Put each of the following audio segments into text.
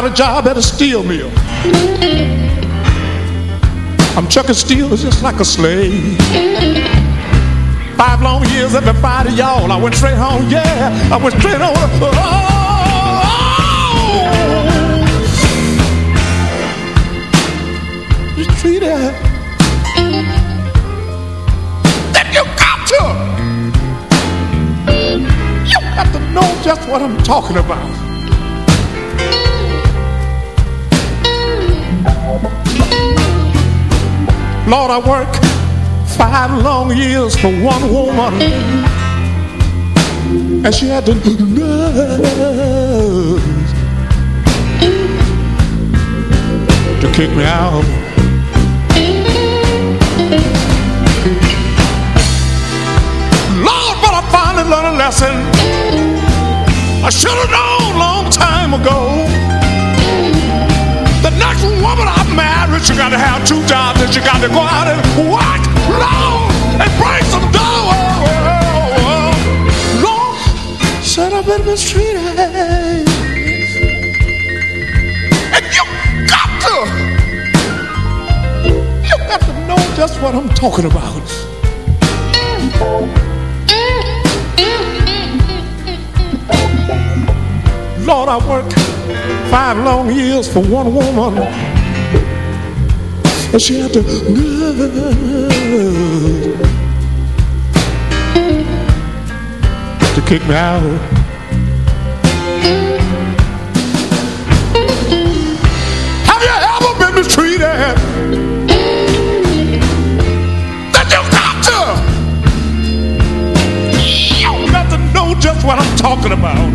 Got a job at a steel mill. I'm chucking steel just like a slave. Five long years, everybody, y'all. I went straight home, yeah. I went straight home. Oh, oh, oh, you treat treated. Then you got to. You got to know just what I'm talking about. Lord, I work five long years for one woman. And she had the nerve to kick me out. Lord, but I finally learned a lesson. I should have known long time ago. Next woman I married, she got to have two jobs and she got to go out and work, Lord, and bring some dough. Lord, said I've been mistreated. And you got to, you got to know just what I'm talking about. Lord, I worked five long years for one woman. And she had to to kick me out. Have you ever been mistreated? Then you got to, you got to know just what I'm talking about.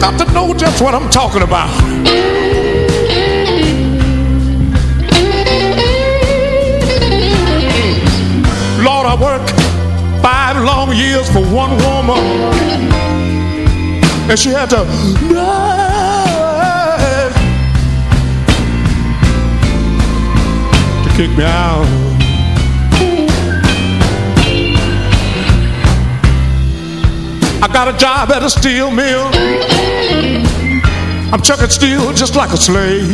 Got to know just what I'm talking about. Lord, I worked five long years for one woman, and she had to to kick me out. I got a job at a steel mill. I'm chucking steel just like a slave.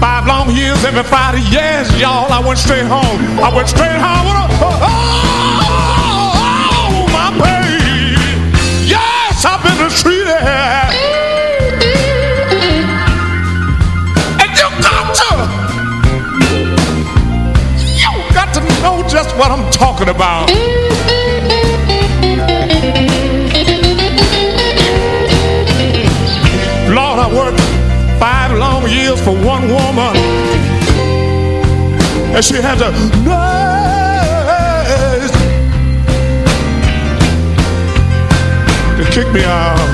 Five long years, every Friday, yes, y'all. I went straight home. I went straight home with a, oh, my baby. Yes, I've been mistreated. And you got to, you got to know just what I'm talking about. Years for one woman. And she had to nurse to kick me out.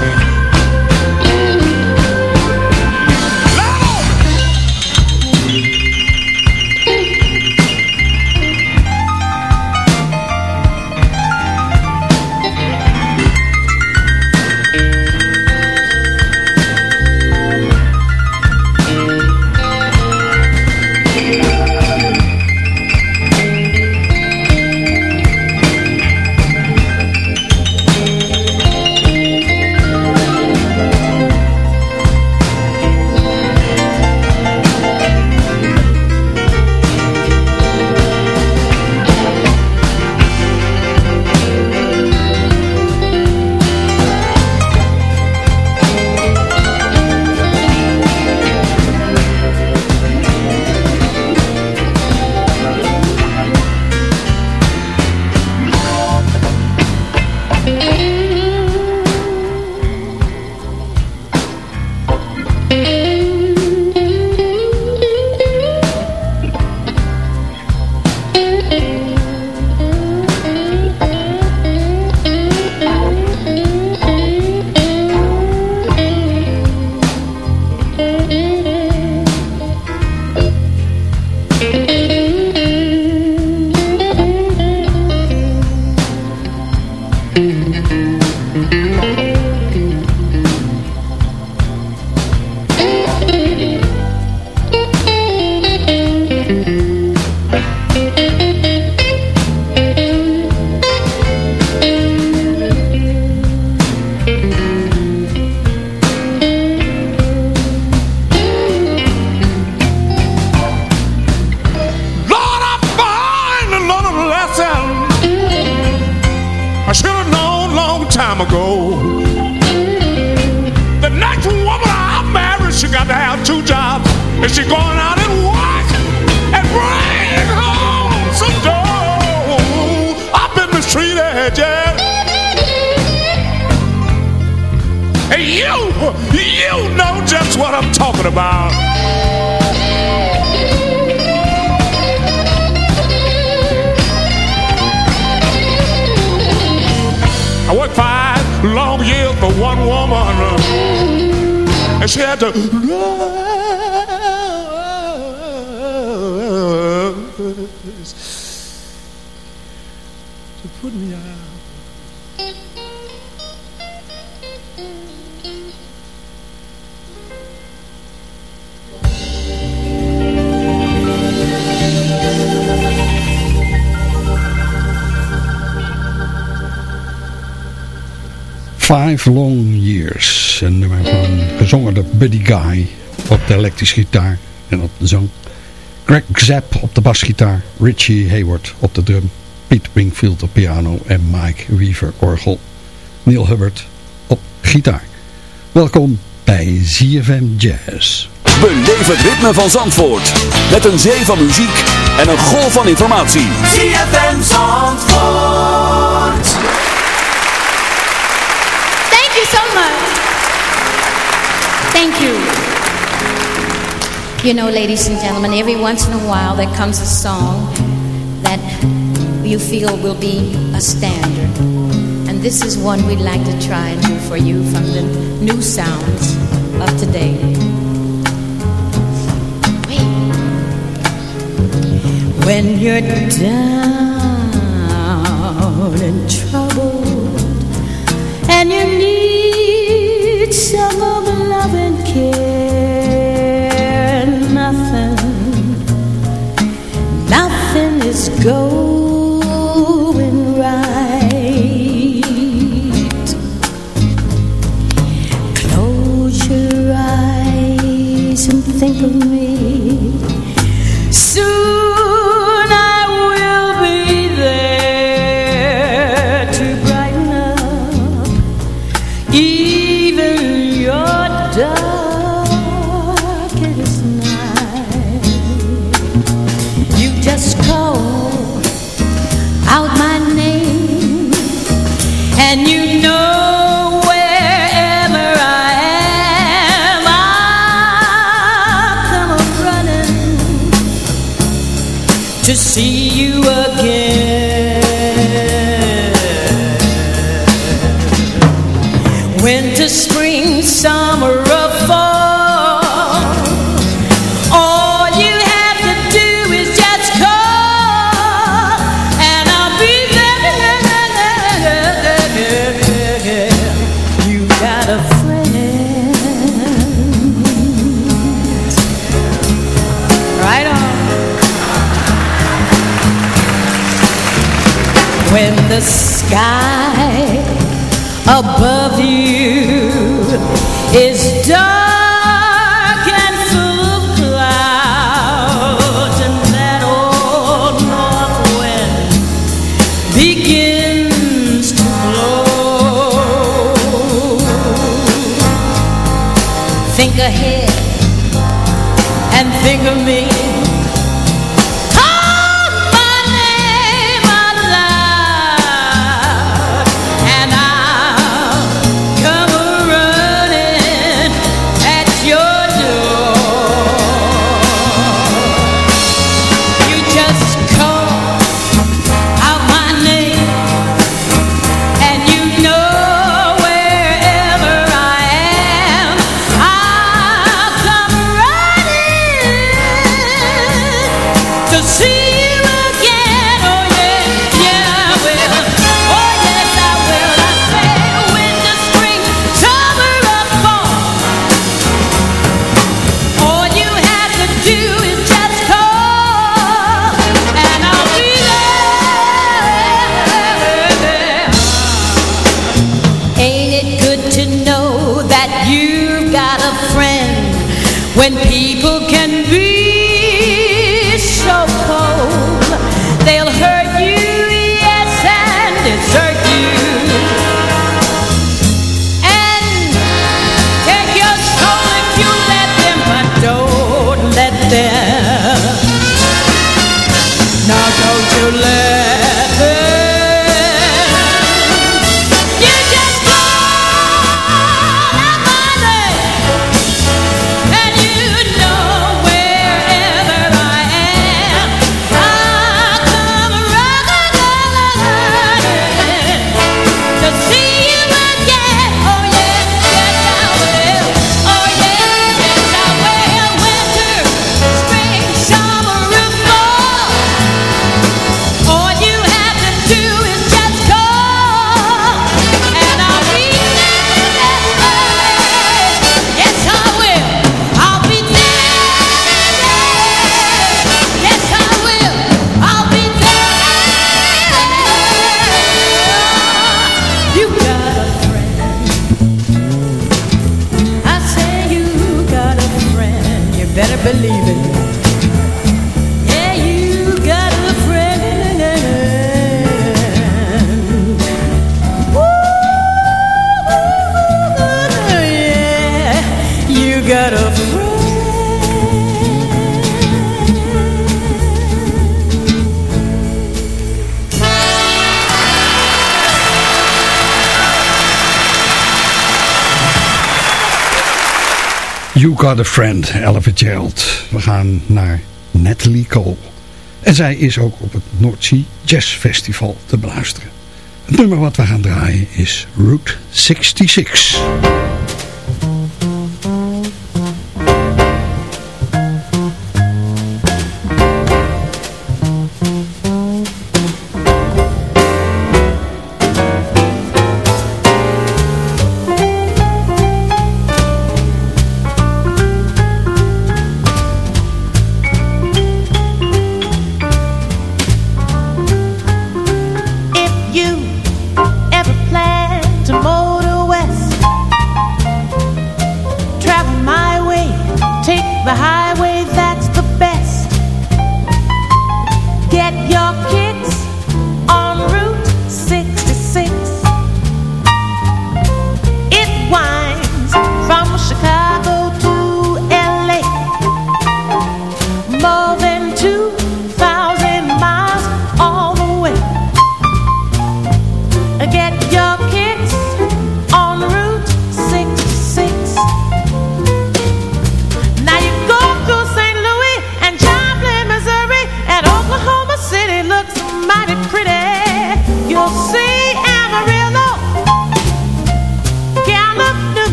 Five Long Years. Een nummer van gezongen door Buddy Guy op de elektrische gitaar en op de zang. Greg Zapp op de basgitaar. Richie Hayward op de drum. Pete Wingfield op piano en Mike Weaver orgel. Neil Hubbard op gitaar. Welkom bij ZFM Jazz. Beleef het ritme van Zandvoort. Met een zee van muziek en een golf van informatie. ZFM Zandvoort. so much. Thank you. You know, ladies and gentlemen, every once in a while there comes a song that you feel will be a standard. And this is one we'd like to try and do for you from the new sounds of today. Wait. When you're down and troubled and you need some of love and care. Nothing, nothing is going right. Close your eyes and think of me. and you know When peace You Got a Friend, Ella Fitzgerald. We gaan naar Natalie Cole. En zij is ook op het Noordzee Jazz Festival te beluisteren. Het nummer wat we gaan draaien is Route 66.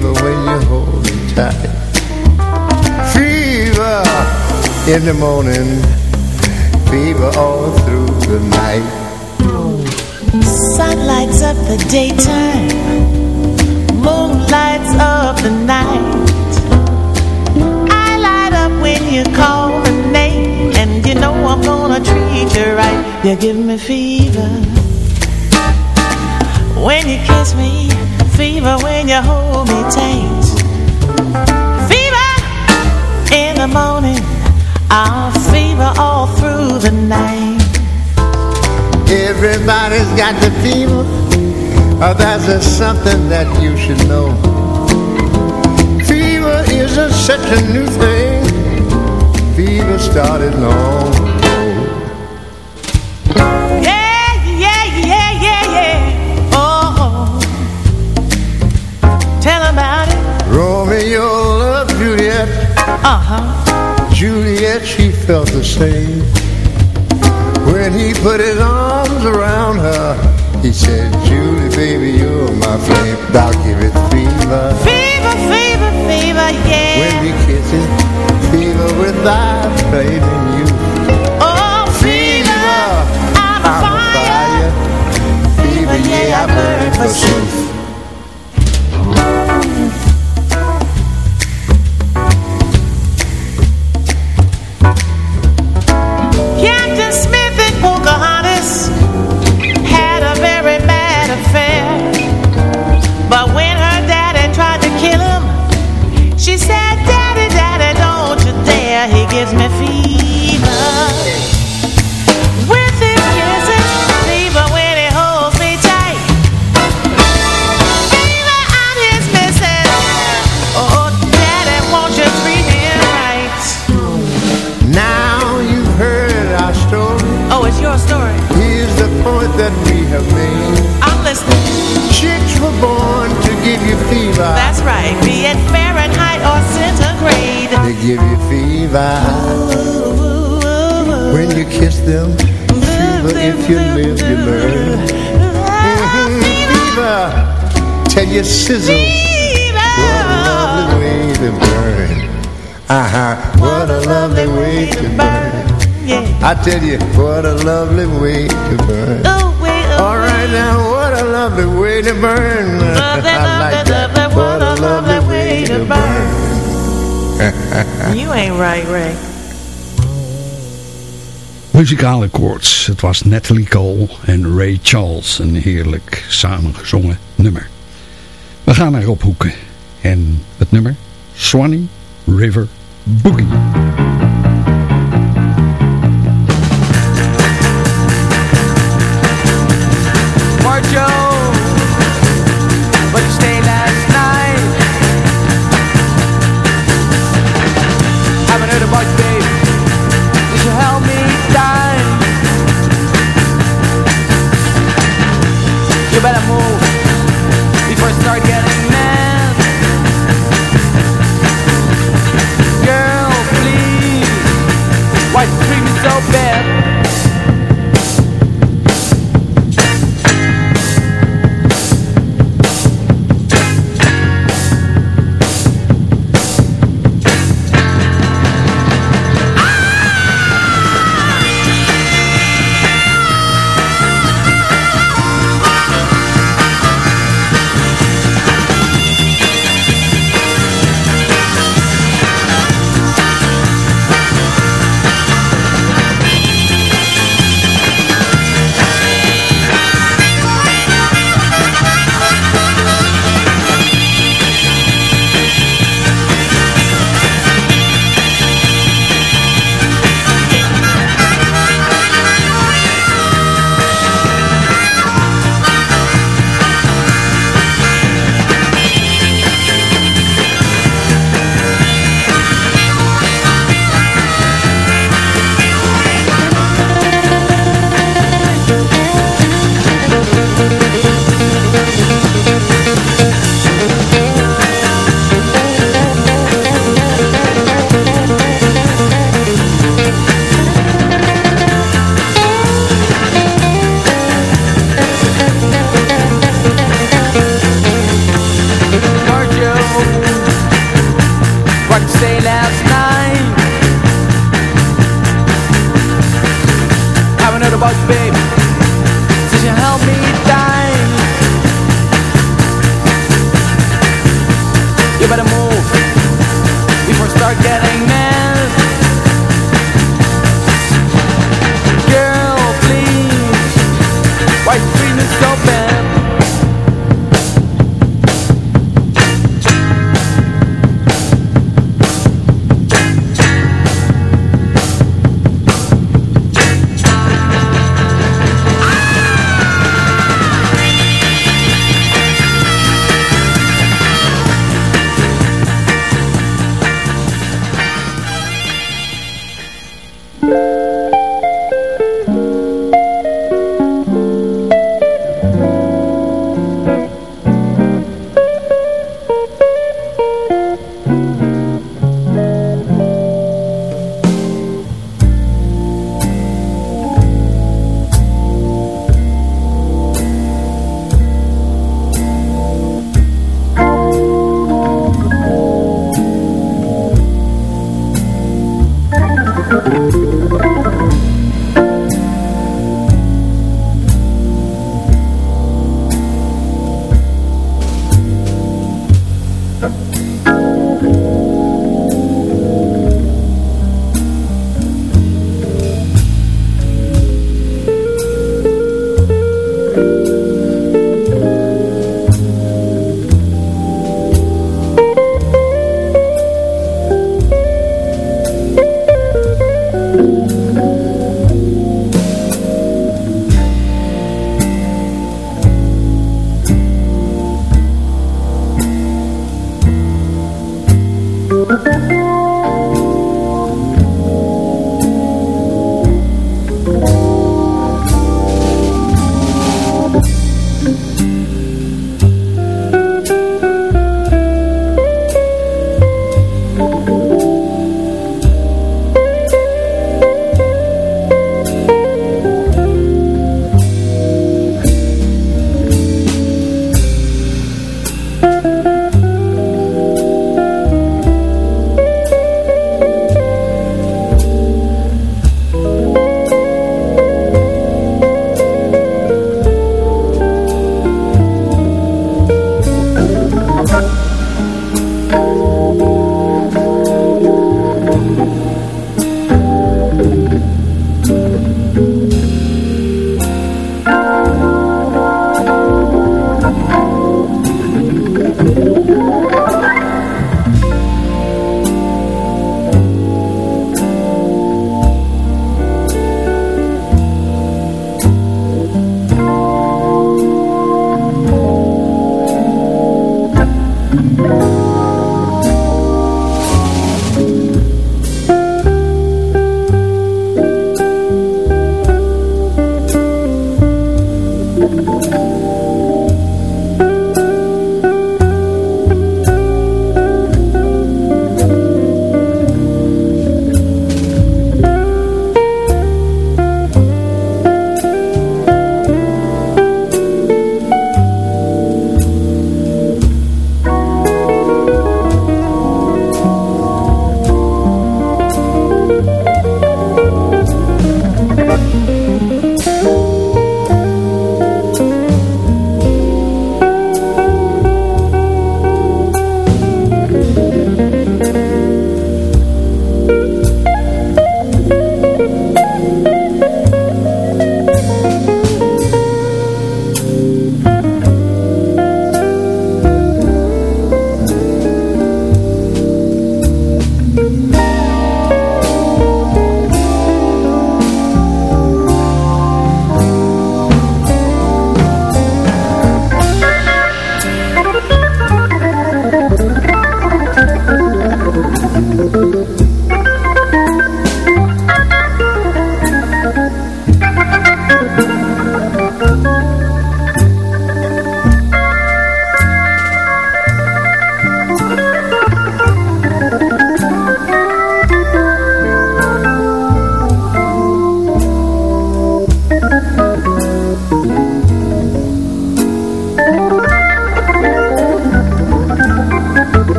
Fever when you hold me tight. Fever in the morning, fever all through the night. Sun lights up the daytime Moon lights up the night I light up when you call my name And you know I'm gonna treat you right You give me fever When you kiss me Fever when you hold me tight Fever in the morning I'll fever all through the night Everybody's got the fever. Oh, that's just something that you should know. Fever isn't such a new thing. Fever started long you'll love Juliet. Uh-huh. Juliet, she felt the same. When he put his arms around her He said, Julie, baby, you're my flame. I'll give it fever. Fever, fever, fever, yeah. When we kiss it, fever without fading you. Oh, fever, fever. I'm, I'm a fire. fire. Fever, yeah, I burn for truth you sizzle What a lovely way to burn Uh-huh What a lovely way to burn I tell you What a lovely way to burn All right now What a lovely way to burn I like that What a lovely way to burn You ain't right, Ray. Muzikale koorts. Het was Natalie Cole en Ray Charles. Een heerlijk samengezongen nummer. Gaan naar Rob Hoeken. En het nummer Swanee River Boogie.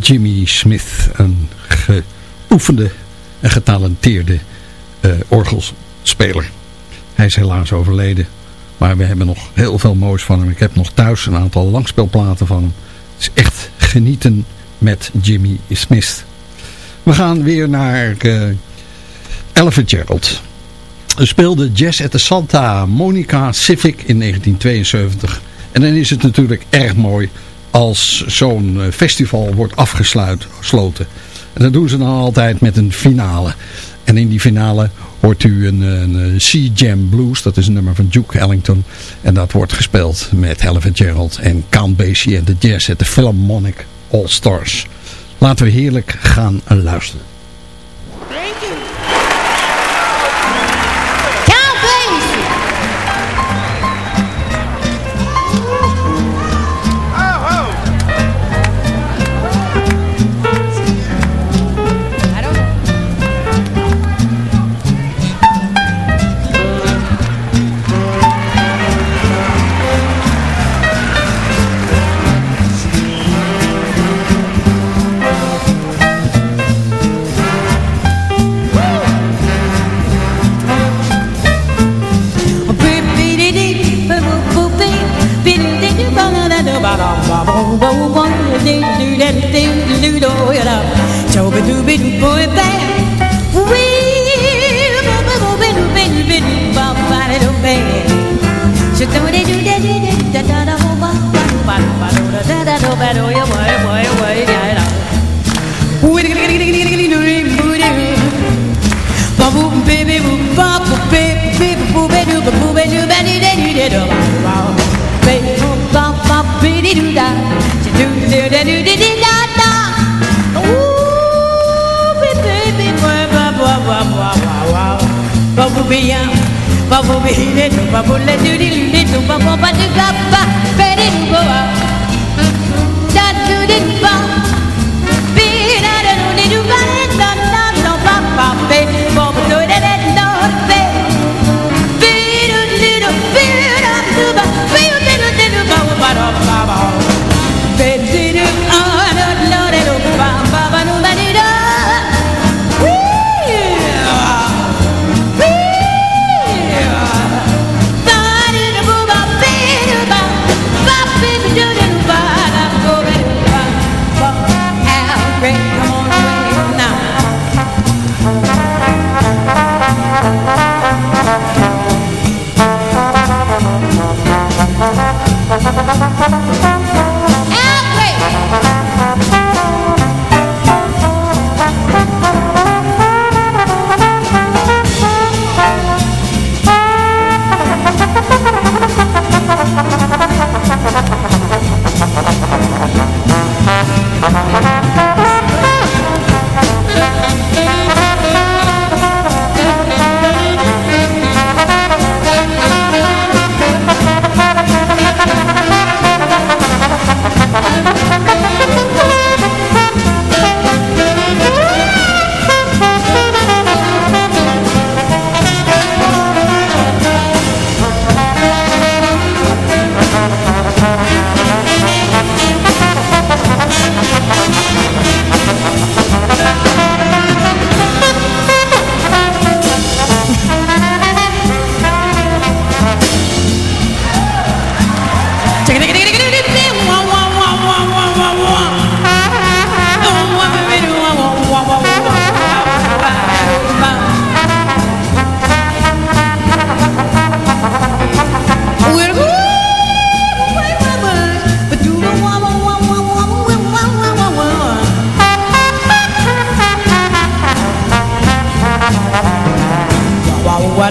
Jimmy Smith, een geoefende en getalenteerde uh, orgelspeler. Hij is helaas overleden, maar we hebben nog heel veel moois van hem. Ik heb nog thuis een aantal langspeelplaten van hem. Het is echt genieten met Jimmy Smith. We gaan weer naar uh, Ella Fitzgerald. Ze speelde jazz at the Santa Monica Civic in 1972. En dan is het natuurlijk erg mooi als zo'n eh, festival wordt afgesloten. En dat doen ze dan altijd met een finale. En in die finale hoort u een, een Sea Jam Blues. Dat is een nummer van Duke Ellington. En dat wordt gespeeld met Ella Gerald en Count Basie en de jazz at the Philharmonic All Stars. Laten we heerlijk gaan luisteren.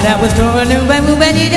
that was growing, moving, moving,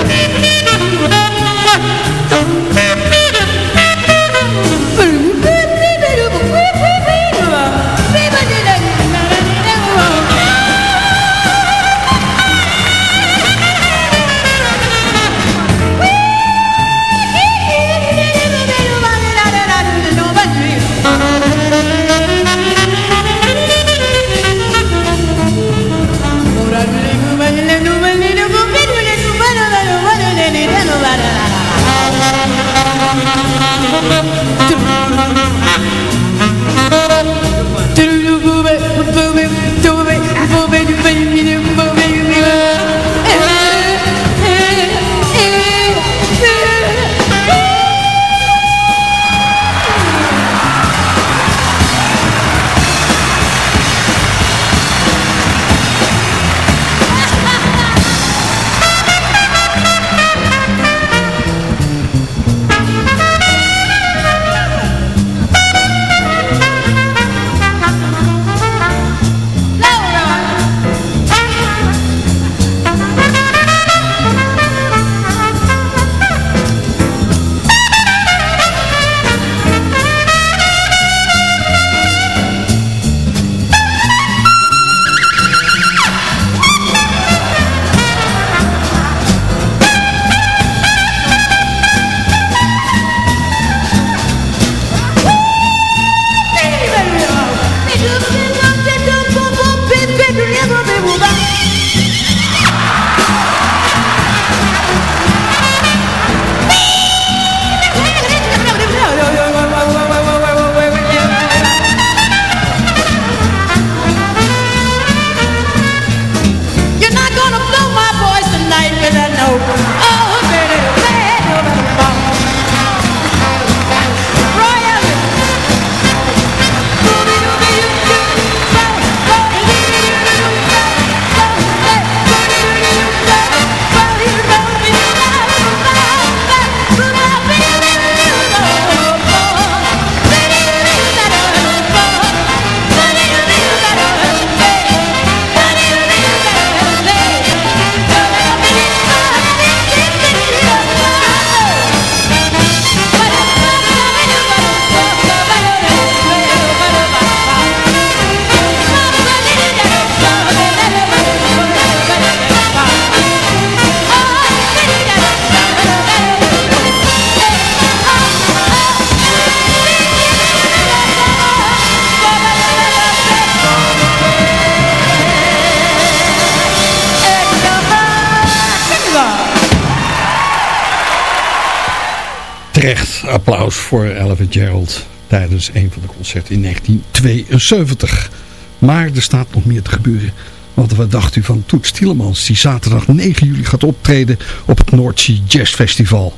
Gerald tijdens een van de concerten in 1972. Maar er staat nog meer te gebeuren. Want wat dacht u van Toets Tielemans die zaterdag 9 juli gaat optreden op het Noordzee Jazz Festival.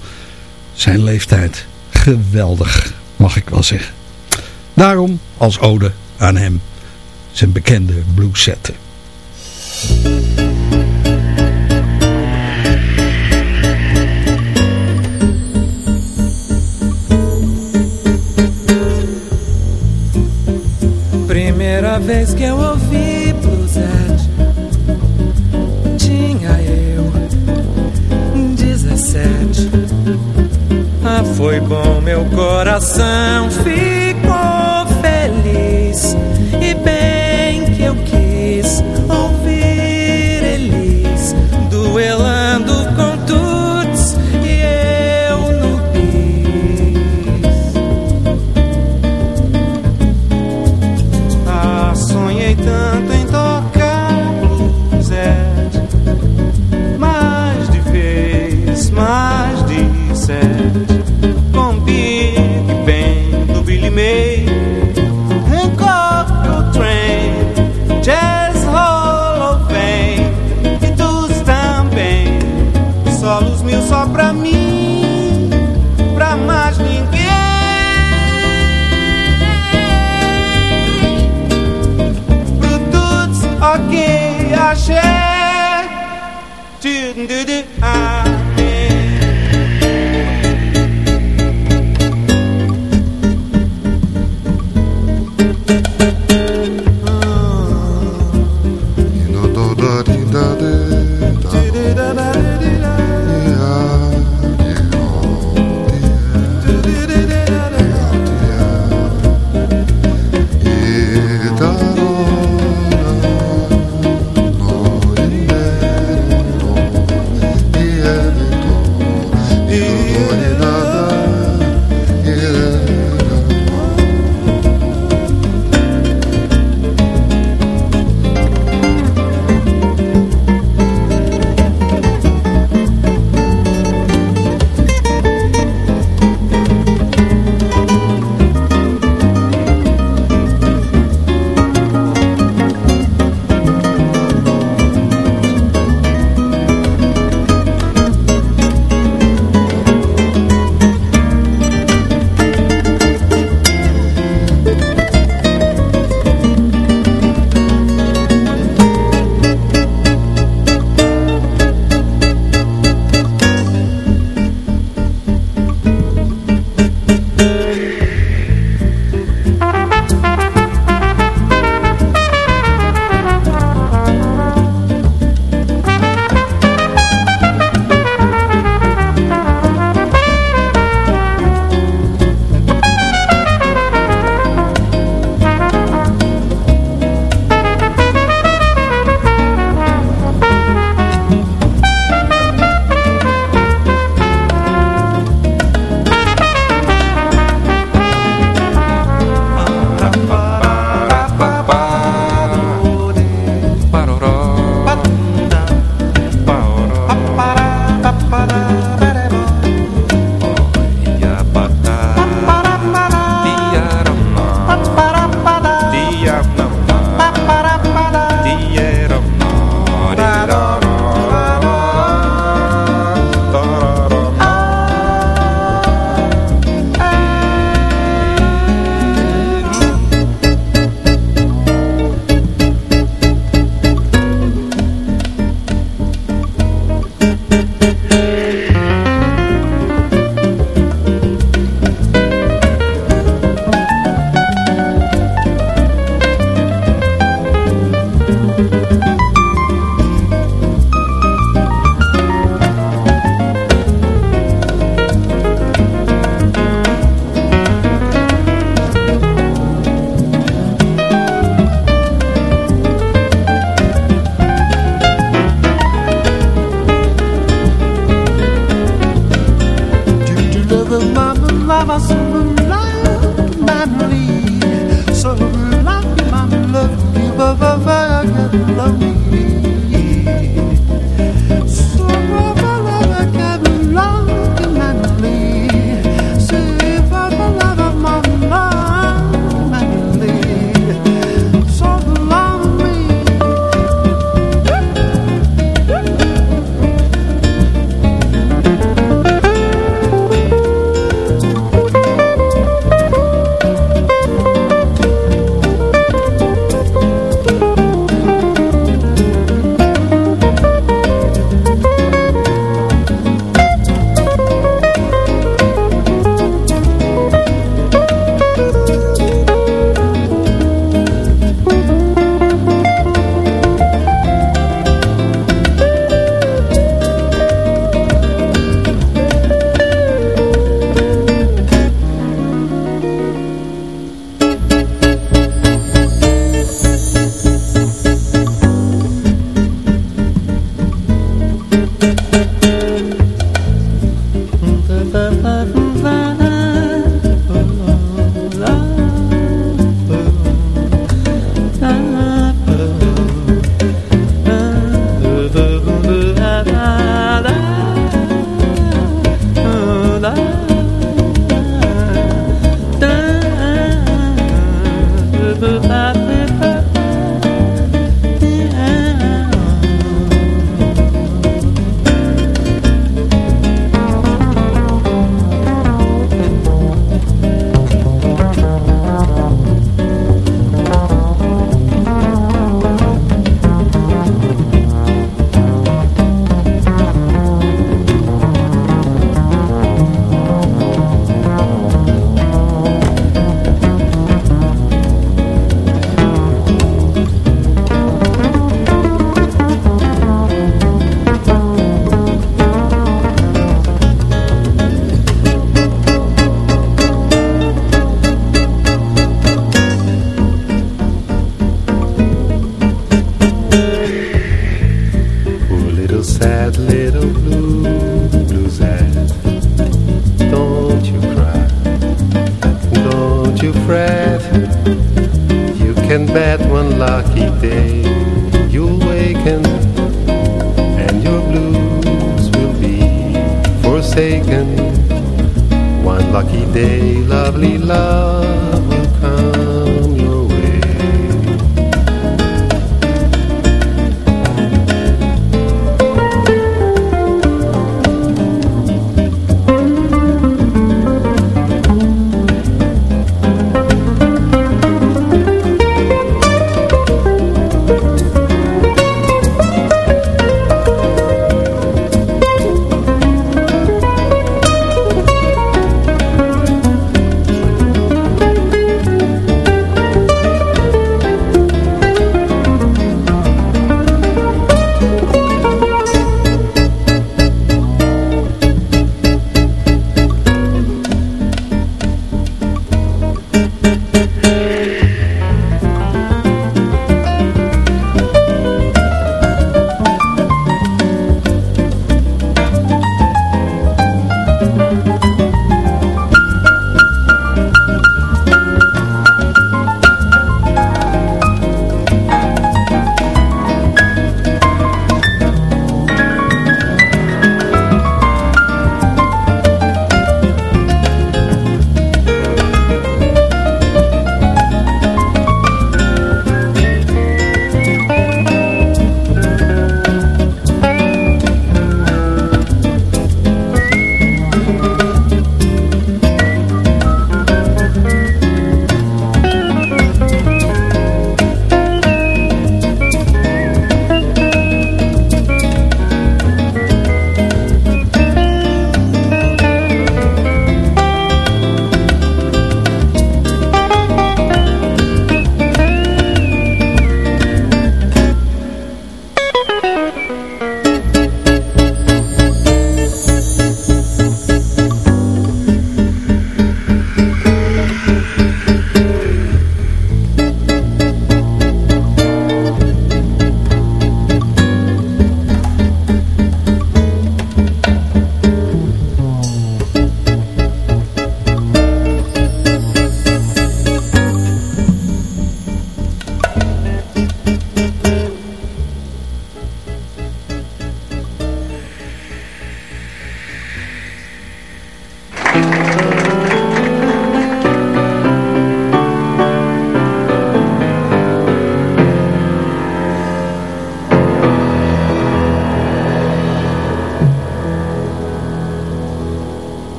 Zijn leeftijd geweldig, mag ik wel zeggen. Daarom als ode aan hem zijn bekende blueszetten. Vez que eu ouvi bluesette Tinha eu 17 Ah, foi bom, meu coração ficou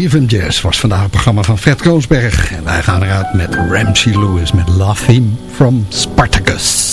CFM Jazz was vandaag het programma van Fred Koonsberg. En wij gaan eruit met Ramsey Lewis met Love Him from Spartacus.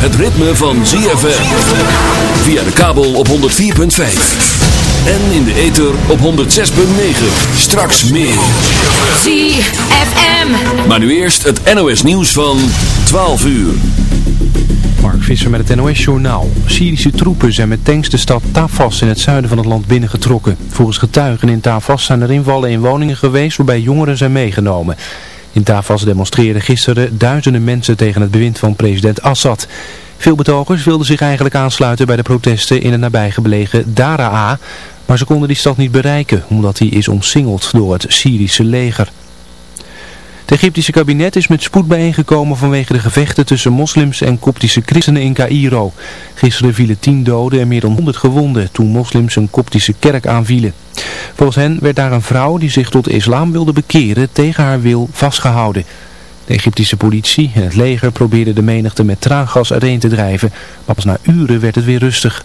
Het ritme van ZFM. Via de kabel op 104.5. En in de ether op 106.9. Straks meer. ZFM. Maar nu eerst het NOS nieuws van 12 uur. Mark Visser met het NOS Journaal. Syrische troepen zijn met tanks de stad Tafas in het zuiden van het land binnengetrokken. Volgens getuigen in Tafas zijn er invallen in woningen geweest waarbij jongeren zijn meegenomen. In Tafas demonstreerden gisteren duizenden mensen tegen het bewind van president Assad. Veel betogers wilden zich eigenlijk aansluiten bij de protesten in het nabijgelegen Daraa, maar ze konden die stad niet bereiken omdat die is omsingeld door het Syrische leger. Het Egyptische kabinet is met spoed bijeengekomen vanwege de gevechten tussen moslims en koptische christenen in Cairo. Gisteren vielen tien doden en meer dan 100 gewonden toen moslims een koptische kerk aanvielen. Volgens hen werd daar een vrouw die zich tot islam wilde bekeren tegen haar wil vastgehouden. De Egyptische politie en het leger probeerden de menigte met traangas uiteen te drijven, maar pas na uren werd het weer rustig.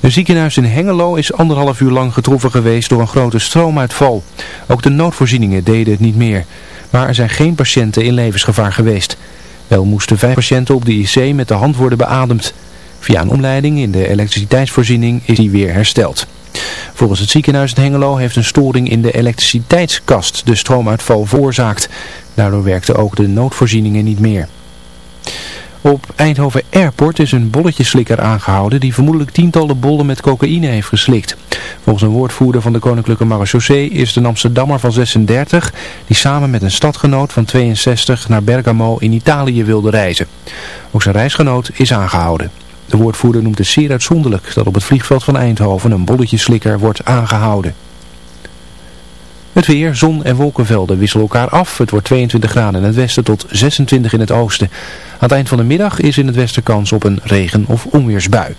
Een ziekenhuis in Hengelo is anderhalf uur lang getroffen geweest door een grote stroomuitval. Ook de noodvoorzieningen deden het niet meer. Maar er zijn geen patiënten in levensgevaar geweest. Wel moesten vijf patiënten op de IC met de hand worden beademd. Via een omleiding in de elektriciteitsvoorziening is die weer hersteld. Volgens het ziekenhuis in Hengelo heeft een storing in de elektriciteitskast de stroomuitval veroorzaakt. Daardoor werkten ook de noodvoorzieningen niet meer. Op Eindhoven Airport is een bolletjeslikker aangehouden die vermoedelijk tientallen bollen met cocaïne heeft geslikt. Volgens een woordvoerder van de Koninklijke Marechaussee is de Amsterdammer van 36 die samen met een stadgenoot van 62 naar Bergamo in Italië wilde reizen. Ook zijn reisgenoot is aangehouden. De woordvoerder noemt het zeer uitzonderlijk dat op het vliegveld van Eindhoven een bolletjeslikker wordt aangehouden. Het weer, zon en wolkenvelden wisselen elkaar af. Het wordt 22 graden in het westen tot 26 in het oosten. Aan het eind van de middag is in het westen kans op een regen- of onweersbui.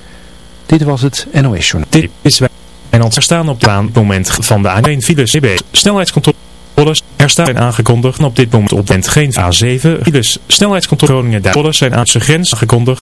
Dit was het NOS Journal. Dit is wij. En staan op het moment van de A1 files CB. Snelheidscontroles er staan aangekondigd. En op dit moment op geen A7 files. Snelheidscontrole Groningen Duitsland zijn aan zijn grens aangekondigd.